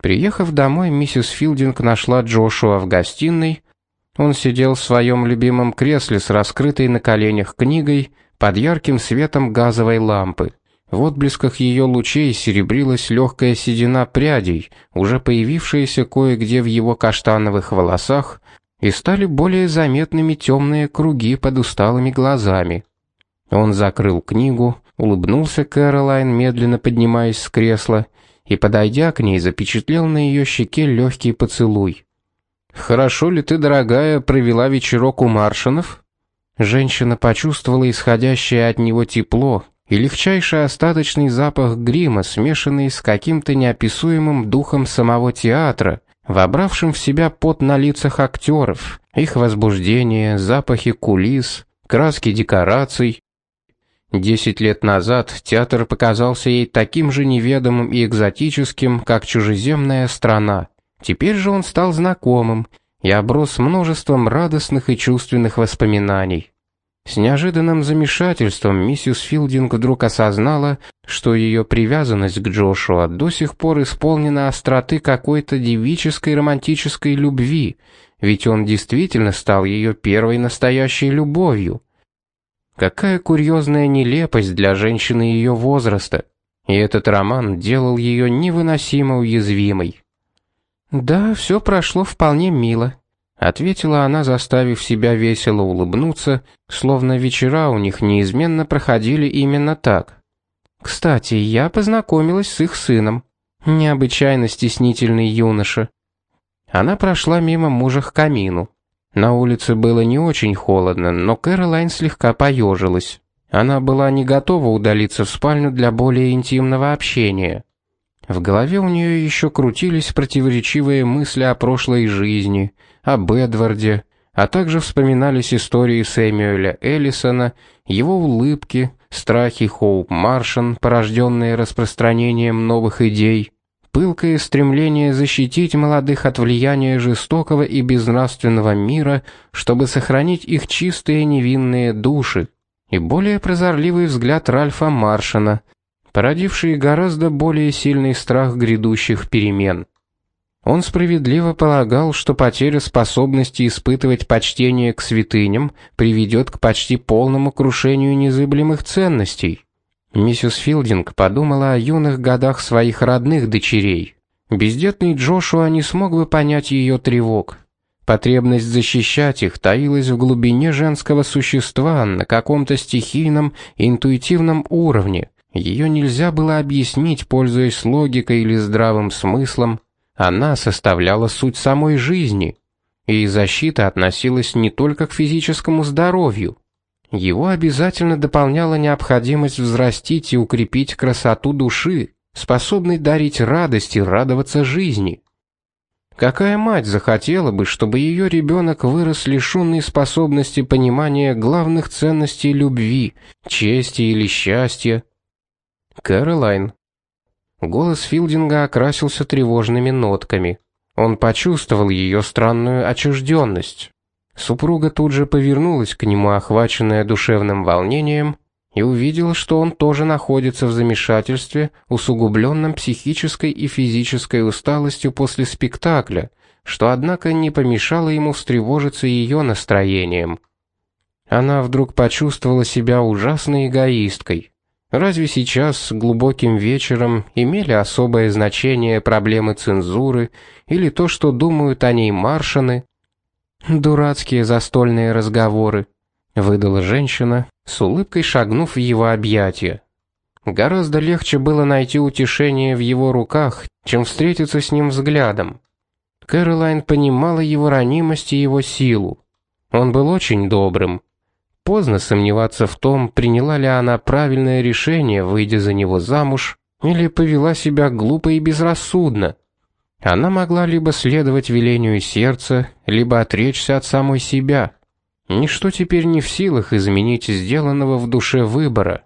Приехав домой, миссис Филдинг нашла Джошуа в гостиной. Он сидел в своем любимом кресле с раскрытой на коленях книгой под ярким светом газовой лампы. В отблесках ее лучей серебрилась легкая седина прядей, уже появившаяся кое-где в его каштановых волосах, и стали более заметными темные круги под усталыми глазами. Он закрыл книгу, улыбнулся Кэролайн, медленно поднимаясь с кресла, и, подойдя к ней, запечатлел на ее щеке легкий поцелуй. «Хорошо ли ты, дорогая, провела вечерок у Маршинов?» Женщина почувствовала исходящее от него тепло и легчайший остаточный запах грима, смешанный с каким-то неописуемым духом самого театра, вобравшим в себя пот на лицах актеров, их возбуждение, запахи кулис, краски декораций, Десять лет назад театр показался ей таким же неведомым и экзотическим, как чужеземная страна. Теперь же он стал знакомым и оброс множеством радостных и чувственных воспоминаний. С неожиданным замешательством миссис Филдинг вдруг осознала, что ее привязанность к Джошуа до сих пор исполнена остроты какой-то девической романтической любви, ведь он действительно стал ее первой настоящей любовью. Какая курьезная нелепость для женщины ее возраста. И этот роман делал ее невыносимо уязвимой. Да, все прошло вполне мило, ответила она, заставив себя весело улыбнуться, словно вечера у них неизменно проходили именно так. Кстати, я познакомилась с их сыном, необычайно стеснительный юноша. Она прошла мимо мужа к камину. На улице было не очень холодно, но Кэролайн слегка поежилась. Она была не готова удалиться в спальню для более интимного общения. В голове у нее еще крутились противоречивые мысли о прошлой жизни, об Эдварде, а также вспоминались истории Сэмюэля Эллисона, его улыбки, страхи Хоуп Маршан, порожденные распространением новых идей пылкое стремление защитить молодых от влияния жестокого и безнравственного мира, чтобы сохранить их чистые невинные души, и более прозорливый взгляд Ральфа Маршана, породивший гораздо более сильный страх грядущих перемен. Он справедливо полагал, что потеря способности испытывать почтение к святыням приведет к почти полному крушению незыблемых ценностей. Миссис Филдинг подумала о юных годах своих родных дочерей. Бездетный Джошуа не смог бы понять ее тревог. Потребность защищать их таилась в глубине женского существа на каком-то стихийном, интуитивном уровне. Ее нельзя было объяснить, пользуясь логикой или здравым смыслом. Она составляла суть самой жизни. И защита относилась не только к физическому здоровью, его обязательно дополняла необходимость взрастить и укрепить красоту души, способной дарить радость и радоваться жизни. Какая мать захотела бы, чтобы ее ребенок вырос лишенный способности понимания главных ценностей любви, чести или счастья? Кэролайн. Голос Филдинга окрасился тревожными нотками. Он почувствовал ее странную отчужденность. Супруга тут же повернулась к нему, охваченная душевным волнением, и увидела, что он тоже находится в замешательстве, усугубленном психической и физической усталостью после спектакля, что однако не помешало ему встревожиться ее настроением. Она вдруг почувствовала себя ужасной эгоисткой. Разве сейчас, глубоким вечером, имели особое значение проблемы цензуры или то, что думают о ней маршаны, Дурацкие застольные разговоры, выдала женщина, с улыбкой шагнув в его объятия. Гораздо легче было найти утешение в его руках, чем встретиться с ним взглядом. Кэролайн понимала его ранимость и его силу. Он был очень добрым. Поздно сомневаться в том, приняла ли она правильное решение, выйдя за него замуж, или повела себя глупо и безрассудно. Она могла либо следовать велению сердца, либо отречься от самой себя. Ничто теперь не в силах изменить сделанного в душе выбора.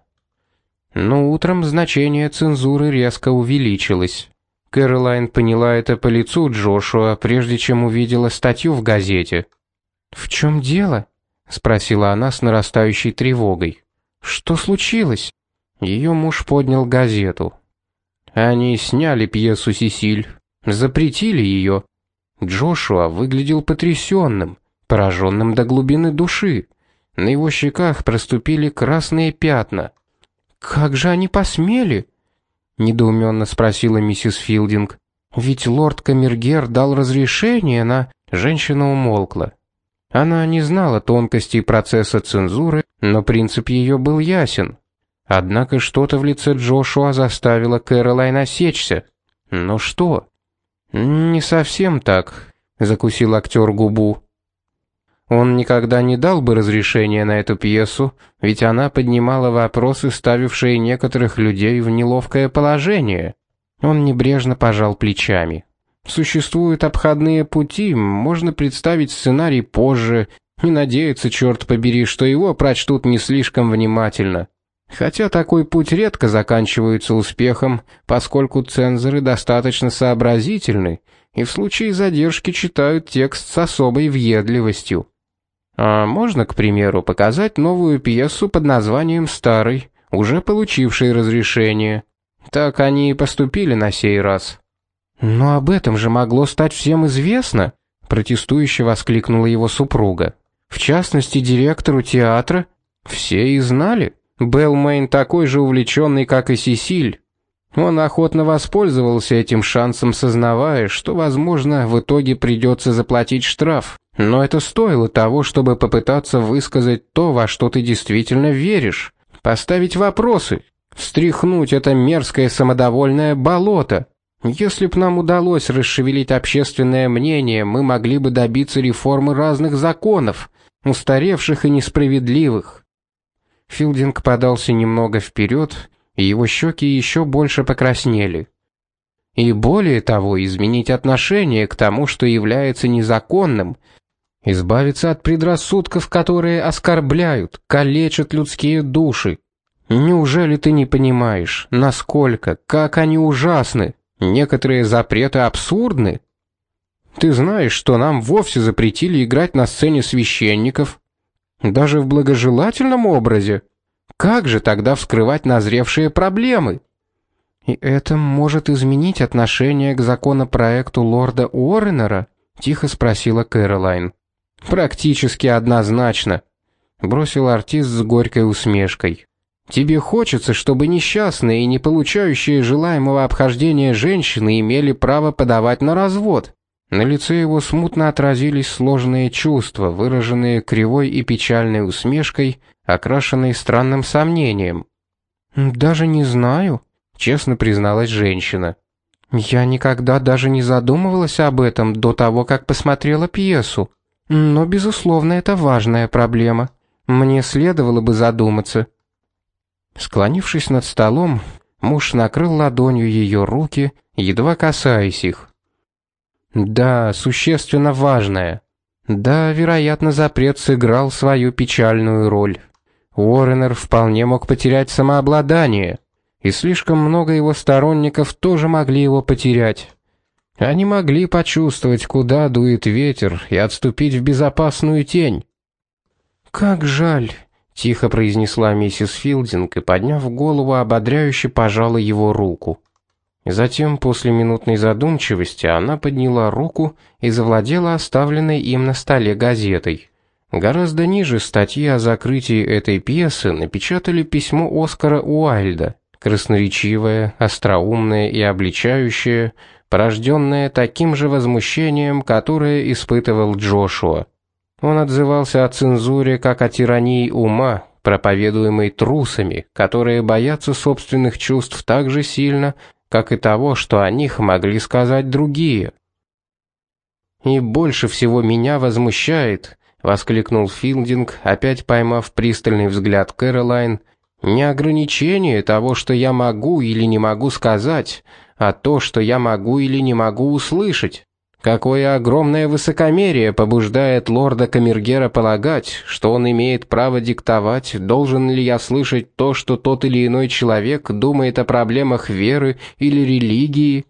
Но утром значение цензуры резко увеличилось. Кэролайн поняла это по лицу Джошуа, прежде чем увидела статью в газете. «В чем дело?» — спросила она с нарастающей тревогой. «Что случилось?» Ее муж поднял газету. «Они сняли пьесу «Сесиль», Запретили ее. Джошуа выглядел потрясенным, пораженным до глубины души. На его щеках проступили красные пятна. «Как же они посмели?» — недоуменно спросила миссис Филдинг. «Ведь лорд Камергер дал разрешение на...» Женщина умолкла. Она не знала тонкостей процесса цензуры, но принцип ее был ясен. Однако что-то в лице Джошуа заставило Кэролайн осечься. Но что? «Не совсем так», — закусил актер губу. Он никогда не дал бы разрешения на эту пьесу, ведь она поднимала вопросы, ставившие некоторых людей в неловкое положение. Он небрежно пожал плечами. Существуют обходные пути, можно представить сценарий позже и надеяться, черт побери, что его прочтут не слишком внимательно. Хотя такой путь редко заканчивается успехом, поскольку цензоры достаточно сообразительны и в случае задержки читают текст с особой въедливостью. А можно, к примеру, показать новую пьесу под названием «Старый», уже получившей разрешение. Так они и поступили на сей раз. «Но об этом же могло стать всем известно», — протестующе воскликнула его супруга. «В частности, директору театра. Все и знали. Белмейн такой же увлеченный, как и Сесиль. Он охотно воспользовался этим шансом, сознавая, что, возможно, в итоге придется заплатить штраф. Но это стоило того, чтобы попытаться высказать то, во что ты действительно веришь, поставить вопросы, встряхнуть это мерзкое самодовольное болото. Если б нам удалось расшевелить общественное мнение, мы могли бы добиться реформы разных законов, устаревших и несправедливых. Филдинг подался немного вперед, и его щеки еще больше покраснели. И более того, изменить отношение к тому, что является незаконным, избавиться от предрассудков, которые оскорбляют, калечат людские души. Неужели ты не понимаешь, насколько, как они ужасны? Некоторые запреты абсурдны. Ты знаешь, что нам вовсе запретили играть на сцене священников, даже в благожелательном образе. Как же тогда вскрывать назревшие проблемы? И это может изменить отношение к законопроекту лорда Уорренера? тихо спросила Кэролайн. Практически однозначно, бросил артист с горькой усмешкой. Тебе хочется, чтобы несчастные и не получающие желаемого обхождения женщины имели право подавать на развод. На лице его смутно отразились сложные чувства, выраженные кривой и печальной усмешкой, окрашенной странным сомнением. Даже не знаю, честно призналась женщина. Я никогда даже не задумывалась об этом до того, как посмотрела пьесу. Но безусловно, это важная проблема. Мне следовало бы задуматься. Склонившись над столом, муж накрыл ладонью ее руки, едва касаясь их. Да, существенно важное. Да, вероятно, запрет сыграл свою печальную роль. Уорренер вполне мог потерять самообладание, и слишком много его сторонников тоже могли его потерять. Они могли почувствовать, куда дует ветер, и отступить в безопасную тень. Как жаль, тихо произнесла миссис Филдинг и, подняв голову, ободряюще пожала его руку. Затем, после минутной задумчивости, она подняла руку и завладела оставленной им на столе газетой. Гораздо ниже статьи о закрытии этой пьесы напечатали письмо Оскара Уайльда, красноречивое, остроумное и обличающее, порожденное таким же возмущением, которое испытывал Джошуа. Он отзывался о цензуре как о тирании ума, проповедуемой трусами, которые боятся собственных чувств так же сильно, как и того, что о них могли сказать другие. И больше всего меня возмущает, воскликнул Филдинг, опять поймав пристальный взгляд Кэролайн, не ограничение того, что я могу или не могу сказать, а то, что я могу или не могу услышать. Какое огромное высокомерие побуждает лорда Камергера полагать, что он имеет право диктовать, должен ли я слышать то, что тот или иной человек думает о проблемах веры или религии?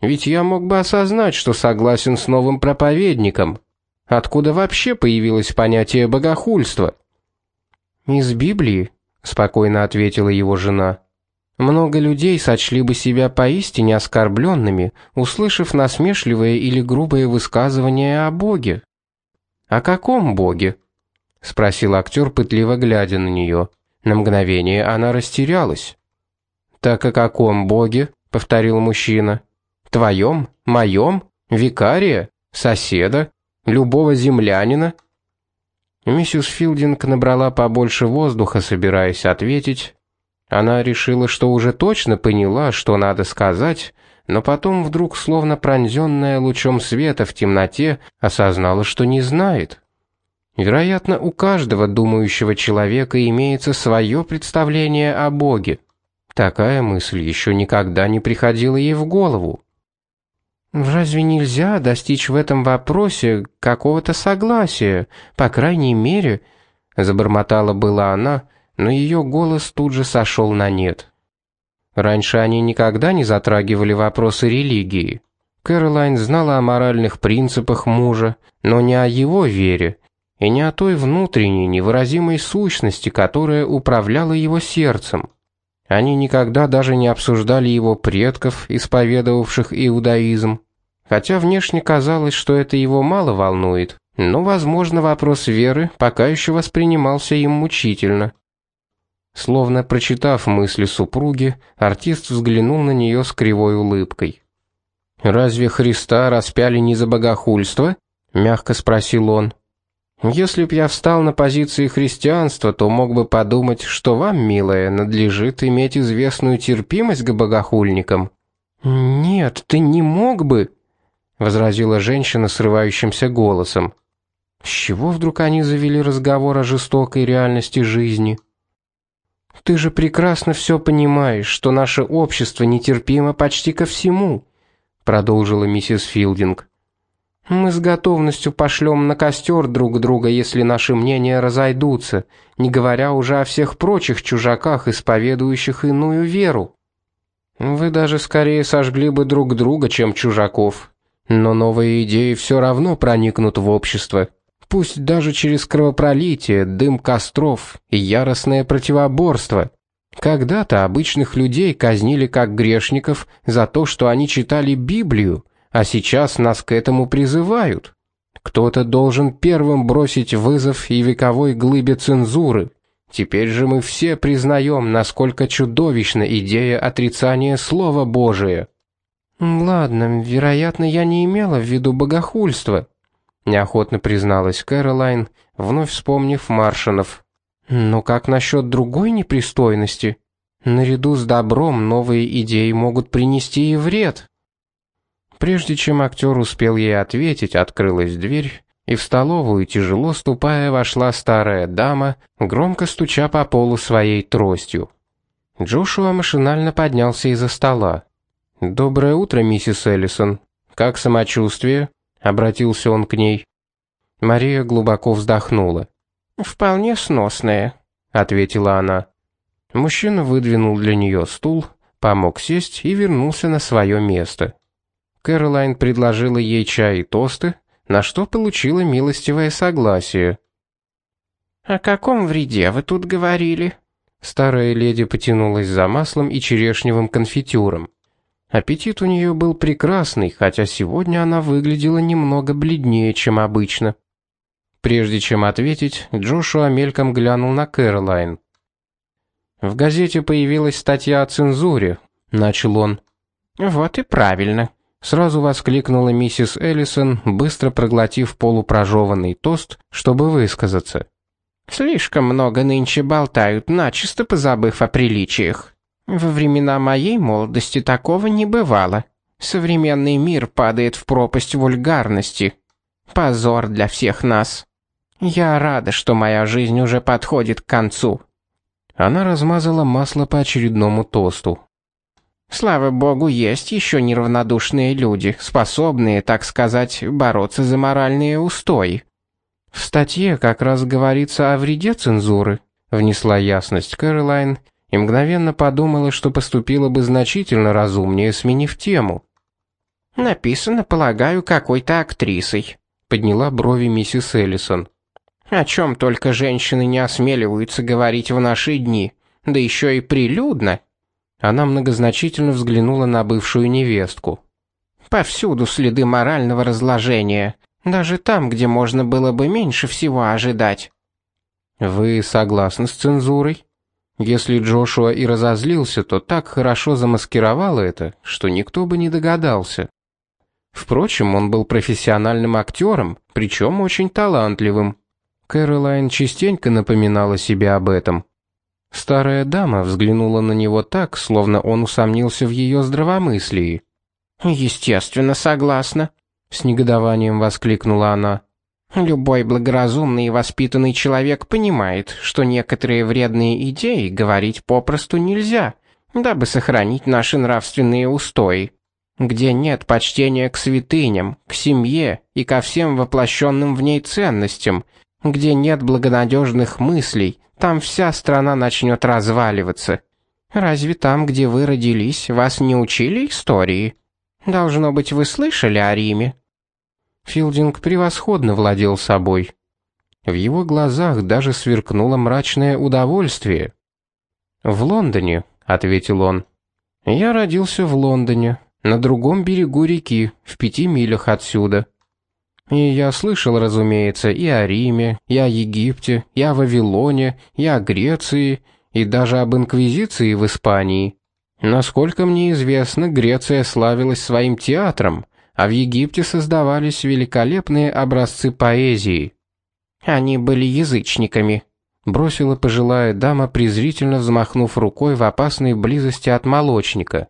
Ведь я мог бы осознать, что согласен с новым проповедником. Откуда вообще появилось понятие богохульства? Из Библии, спокойно ответила его жена. Много людей сочли бы себя поистине оскорбленными, услышав насмешливое или грубое высказывание о Боге. О каком Боге? спросил актер, пытливо глядя на нее. На мгновение она растерялась. Так о каком Боге? повторил мужчина. Твоем, моем, викария, соседа, любого землянина? Миссис Филдинг набрала побольше воздуха, собираясь ответить, она решила, что уже точно поняла, что надо сказать, но потом вдруг, словно пронзенная лучом света в темноте, осознала, что не знает. Вероятно, у каждого думающего человека имеется свое представление о Боге. Такая мысль еще никогда не приходила ей в голову. Разве нельзя достичь в этом вопросе какого-то согласия, по крайней мере, забормотала была она, но ее голос тут же сошел на нет. Раньше они никогда не затрагивали вопросы религии. Кэролайн знала о моральных принципах мужа, но не о его вере и не о той внутренней невыразимой сущности, которая управляла его сердцем. Они никогда даже не обсуждали его предков, исповедовавших иудаизм, хотя внешне казалось, что это его мало волнует. Но, возможно, вопрос веры пока еще воспринимался им мучительно. Словно прочитав мысли супруги, артист взглянул на нее с кривой улыбкой. Разве Христа распяли не за богохульство? мягко спросил он. Если б я встал на позиции христианства, то мог бы подумать, что вам, милая, надлежит иметь известную терпимость к богохульникам. Нет, ты не мог бы, возразила женщина срывающимся голосом. С чего вдруг они завели разговор о жестокой реальности жизни? Ты же прекрасно все понимаешь, что наше общество нетерпимо почти ко всему, продолжила миссис Филдинг. Мы с готовностью пошлем на костер друг друга, если наши мнения разойдутся, не говоря уже о всех прочих чужаках, исповедующих иную веру. Вы даже скорее сожгли бы друг друга, чем чужаков. Но новые идеи все равно проникнут в общество пусть даже через кровопролитие, дым костров и яростное противоборство. Когда-то обычных людей казнили как грешников за то, что они читали Библию, а сейчас нас к этому призывают. Кто-то должен первым бросить вызов и вековой глыбе цензуры. Теперь же мы все признаем, насколько чудовищна идея отрицания слова Божия. Ладно, вероятно, я не имела в виду богохульство, неохотно призналась Кэролайн, вновь вспомнив Маршинов. Но как насчет другой непристойности? Наряду с добром новые идеи могут принести и вред. Прежде чем актер успел ей ответить, открылась дверь, и в столовую, тяжело ступая, вошла старая дама, громко стуча по полу своей тростью. Джошуа машинально поднялся из-за стола. «Доброе утро, миссис Эллисон. Как самочувствие?» Обратился он к ней. Мария глубоко вздохнула. Вполне сносная, ответила она. Мужчина выдвинул для нее стул, помог сесть и вернулся на свое место. Кэролайн предложила ей чай и тосты, на что получила милостивое согласие. О каком вреде вы тут говорили? Старая леди потянулась за маслом и черешневым конфитюром. Аппетит у нее был прекрасный, хотя сегодня она выглядела немного бледнее, чем обычно. Прежде чем ответить, Джошуа мельком глянул на Кэролайн. В газете появилась статья о цензуре, начал он. Вот и правильно, сразу воскликнула миссис Эллисон, быстро проглотив полупрожеванный тост, чтобы высказаться. Слишком много нынче болтают, начисто позабыв о приличиях. Во времена моей молодости такого не бывало. Современный мир падает в пропасть вульгарности. Позор для всех нас. Я рада, что моя жизнь уже подходит к концу. Она размазала масло по очередному тосту. Слава богу, есть еще неравнодушные люди, способные, так сказать, бороться за моральные устои. В статье как раз говорится о вреде цензуры, внесла ясность Кэролайн и мгновенно подумала, что поступила бы значительно разумнее, сменив тему. Написано, полагаю, какой-то актрисой, подняла брови миссис Эллисон. О чем только женщины не осмеливаются говорить в наши дни, да еще и прилюдно. Она многозначительно взглянула на бывшую невестку. Повсюду следы морального разложения, даже там, где можно было бы меньше всего ожидать. Вы согласны с цензурой? Если Джошуа и разозлился, то так хорошо замаскировал это, что никто бы не догадался. Впрочем, он был профессиональным актером, причем очень талантливым. Кэролайн частенько напоминала себе об этом. Старая дама взглянула на него так, словно он усомнился в ее здравомыслии. «Естественно, согласна», — с негодованием воскликнула она. «Любой благоразумный и воспитанный человек понимает, что некоторые вредные идеи говорить попросту нельзя, дабы сохранить наши нравственные устои. Где нет почтения к святыням, к семье и ко всем воплощенным в ней ценностям, где нет благонадежных мыслей, там вся страна начнет разваливаться. Разве там, где вы родились, вас не учили истории? Должно быть, вы слышали о Риме?» Филдинг превосходно владел собой. В его глазах даже сверкнуло мрачное удовольствие. «В Лондоне», — ответил он. «Я родился в Лондоне, на другом берегу реки, в пяти милях отсюда. И я слышал, разумеется, и о Риме, и о Египте, и о Вавилоне, и о Греции, и даже об инквизиции в Испании. Насколько мне известно, Греция славилась своим театром, а в Египте создавались великолепные образцы поэзии. Они были язычниками, бросила пожилая дама, презрительно взмахнув рукой в опасной близости от молочника.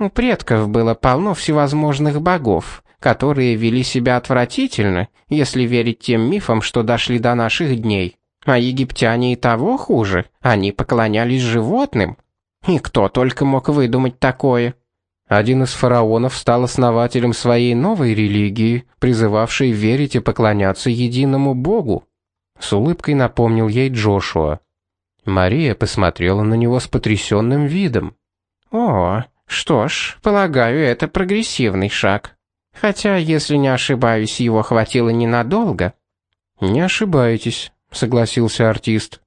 У предков было полно всевозможных богов, которые вели себя отвратительно, если верить тем мифам, что дошли до наших дней. А египтяне и того хуже, они поклонялись животным. И кто только мог выдумать такое? Один из фараонов стал основателем своей новой религии, призывавшей верить и поклоняться единому Богу. С улыбкой напомнил ей Джошуа. Мария посмотрела на него с потрясенным видом. «О, что ж, полагаю, это прогрессивный шаг. Хотя, если не ошибаюсь, его хватило ненадолго. Не ошибаетесь, согласился артист.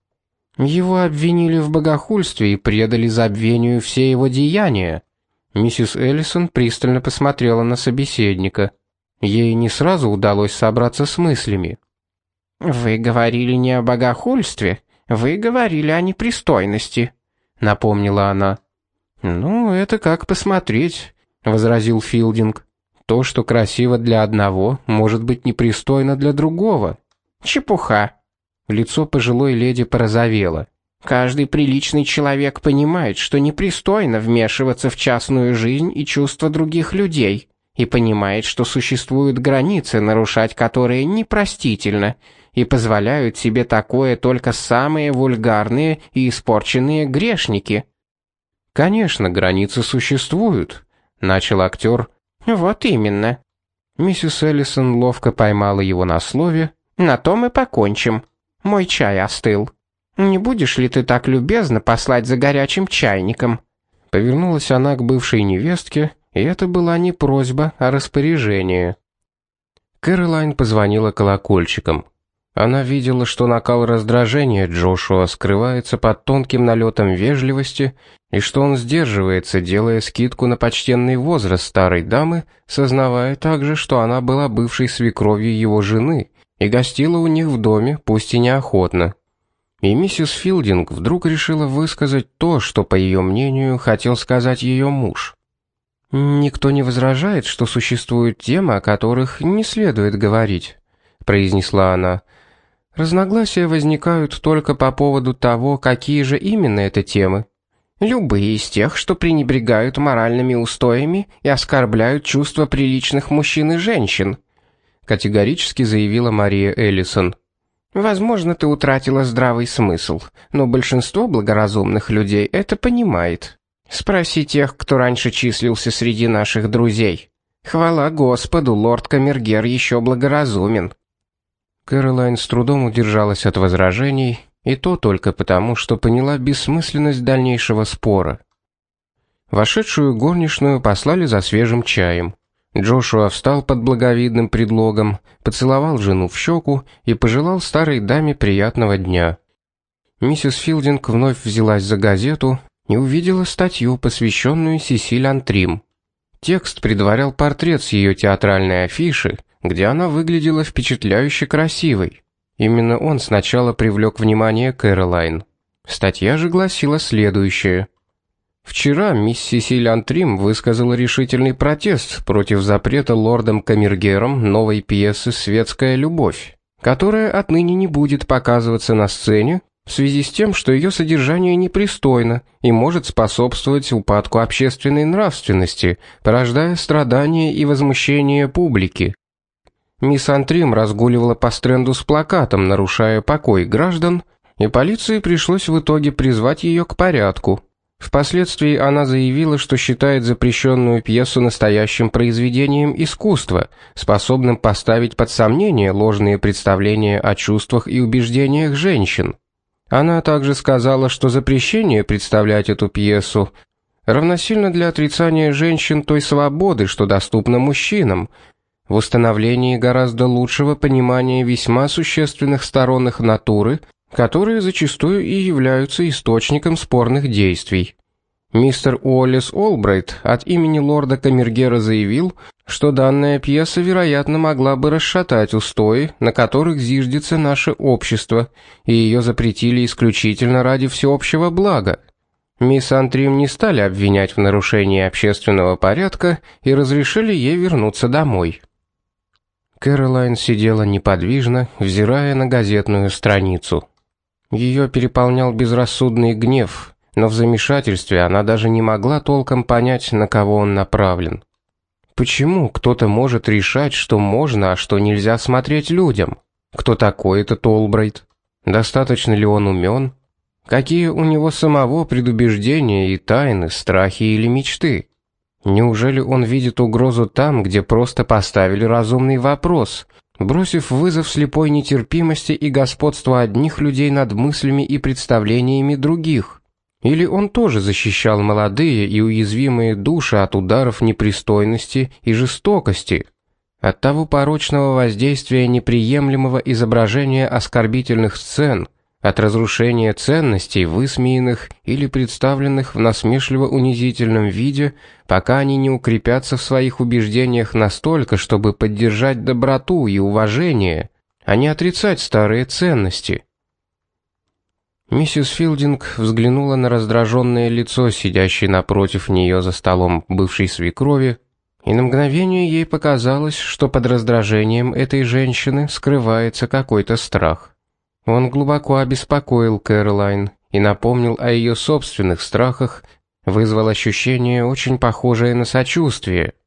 Его обвинили в богохульстве и предали забвению все его деяния. Миссис Эллисон пристально посмотрела на собеседника. Ей не сразу удалось собраться с мыслями. Вы говорили не о богохульстве, вы говорили о непристойности, напомнила она. Ну, это как посмотреть, возразил Филдинг. То, что красиво для одного, может быть непристойно для другого. Чепуха. Лицо пожилой леди порозовело. Каждый приличный человек понимает, что непристойно вмешиваться в частную жизнь и чувства других людей, и понимает, что существуют границы, нарушать которые непростительно, и позволяют себе такое только самые вульгарные и испорченные грешники. Конечно, границы существуют, начал актер, вот именно. Миссис Эллисон ловко поймала его на слове. На том и покончим. Мой чай остыл. Не будешь ли ты так любезно послать за горячим чайником? Повернулась она к бывшей невестке, и это была не просьба, а распоряжение. Кэролайн позвонила колокольчиком. Она видела, что накал раздражения Джошуа скрывается под тонким налетом вежливости, и что он сдерживается, делая скидку на почтенный возраст старой дамы, сознавая также, что она была бывшей свекровью его жены и гостила у них в доме, пусть и неохотно. И миссис Филдинг вдруг решила высказать то, что, по ее мнению, хотел сказать ее муж. «Никто не возражает, что существуют темы, о которых не следует говорить», — произнесла она, — Разногласия возникают только по поводу того, какие же именно это темы. Любые из тех, что пренебрегают моральными устоями и оскорбляют чувства приличных мужчин и женщин, категорически заявила Мария Эллисон. Возможно, ты утратила здравый смысл, но большинство благоразумных людей это понимает. Спроси тех, кто раньше числился среди наших друзей. Хвала Господу, лорд Камергер еще благоразумен. Кэролайн с трудом удержалась от возражений, и то только потому, что поняла бессмысленность дальнейшего спора. Вошедшую горничную послали за свежим чаем. Джошуа встал под благовидным предлогом, поцеловал жену в щеку и пожелал старой даме приятного дня. Миссис Филдинг вновь взялась за газету, и увидела статью, посвященную Сесиль Антрим. Текст предварял портрет с ее театральной афиши, где она выглядела впечатляюще красивой. Именно он сначала привлек внимание Кэролайн. Статья же гласила следующее: Вчера мисс Сесиль Антрим высказала решительный протест против запрета лордом Камергером новой пьесы Светская любовь, которая отныне не будет показываться на сцене в связи с тем, что ее содержание непристойно и может способствовать упадку общественной нравственности, порождая страдания и возмущение публики. Мисс Антрим разгуливала по стренду с плакатом, нарушая покой граждан, и полиции пришлось в итоге призвать ее к порядку. Впоследствии она заявила, что считает запрещенную пьесу настоящим произведением искусства, способным поставить под сомнение ложные представления о чувствах и убеждениях женщин. Она также сказала, что запрещение представлять эту пьесу равносильно для отрицания женщин той свободы, что доступна мужчинам, в установлении гораздо лучшего понимания весьма существенных сторон их натуры которые зачастую и являются источником спорных действий. Мистер Уоллес Олбрайт от имени лорда Камергера заявил, что данная пьеса, вероятно, могла бы расшатать устои, на которых зиждется наше общество, и ее запретили исключительно ради всеобщего блага. Мисс Антрим не стали обвинять в нарушении общественного порядка и разрешили ей вернуться домой. Кэролайн сидела неподвижно, взирая на газетную страницу. Ее переполнял безрассудный гнев, но в замешательстве она даже не могла толком понять, на кого он направлен. Почему кто-то может решать, что можно, а что нельзя смотреть людям? Кто такой этот Олбрайт? Достаточно ли он умен? Какие у него самого предубеждения и тайны, страхи или мечты? Неужели он видит угрозу там, где просто поставили разумный вопрос, бросив вызов слепой нетерпимости и господству одних людей над мыслями и представлениями других. Или он тоже защищал молодые и уязвимые души от ударов непристойности и жестокости, от того порочного воздействия неприемлемого изображения оскорбительных сцен, от разрушения ценностей, высмеянных или представленных в насмешливо-унизительном виде, пока они не укрепятся в своих убеждениях настолько, чтобы поддержать доброту и уважение, а не отрицать старые ценности. Миссис Филдинг взглянула на раздраженное лицо сидящей напротив нее за столом бывшей свекрови, и на мгновение ей показалось, что под раздражением этой женщины скрывается какой-то страх. Он глубоко обеспокоил Кэролайн и напомнил о ее собственных страхах, вызвал ощущение очень похожее на сочувствие –